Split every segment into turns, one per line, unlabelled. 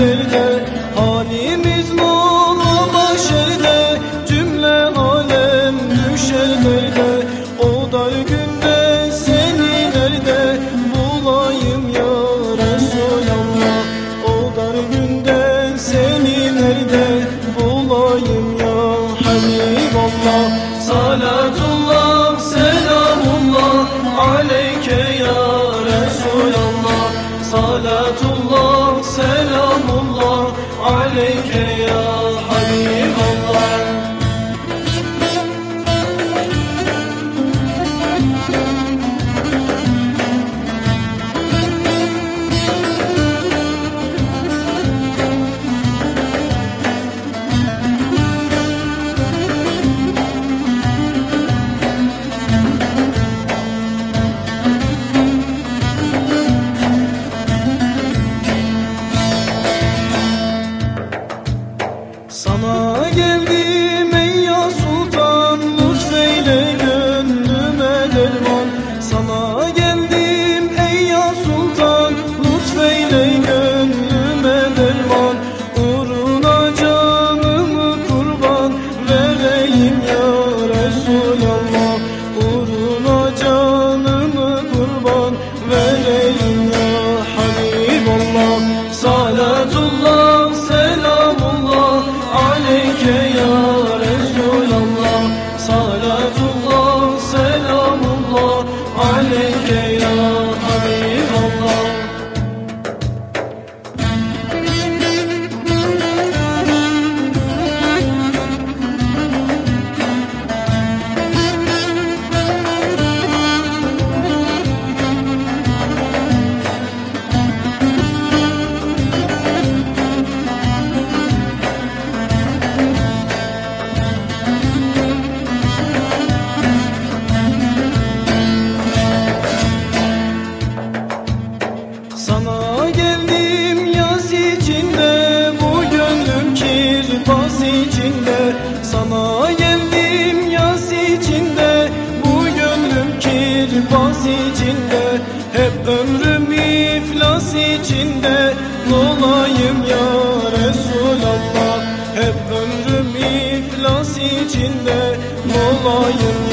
söyle Halimiz mola başöyle Cümle alem düşer böyle O dar günde seni nerede Bulayım ya Resulallah? O dar günde seni nerede Bulayım ya Habiballah Salatullah selamullah Aleyke ya Resulallah. Salatullah عليك يا عليك Hep ömrüm iflas içinde dolayım ya Resulallah. Hep ömrüm iflas içinde dolayım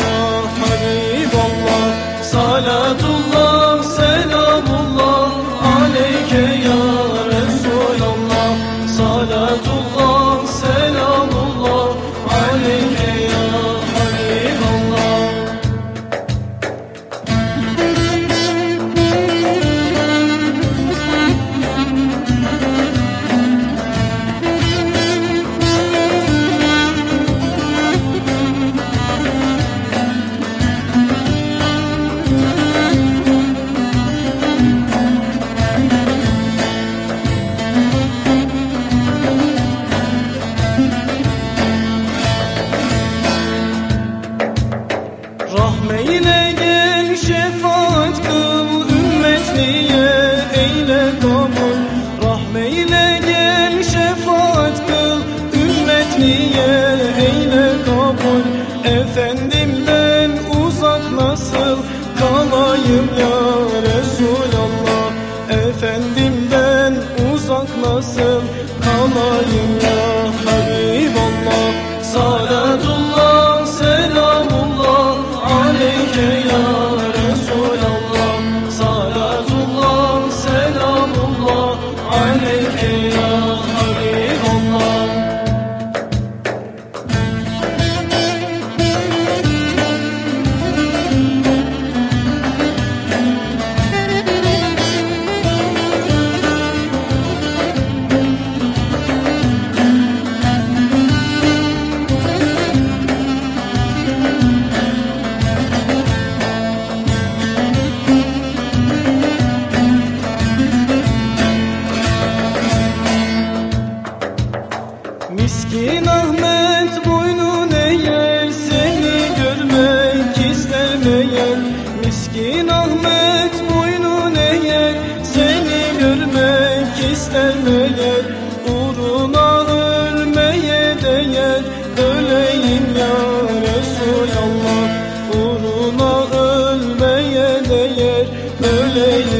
Allah'ın elini Miskin Ahmet boynun eğer seni görmek ister meğer Miskin Ahmet boynun eğer seni görmek ister meğer Uğruna ölmeye değer. Öleyim ya Resulallah Uğruna ölmeye değer. Öleyim.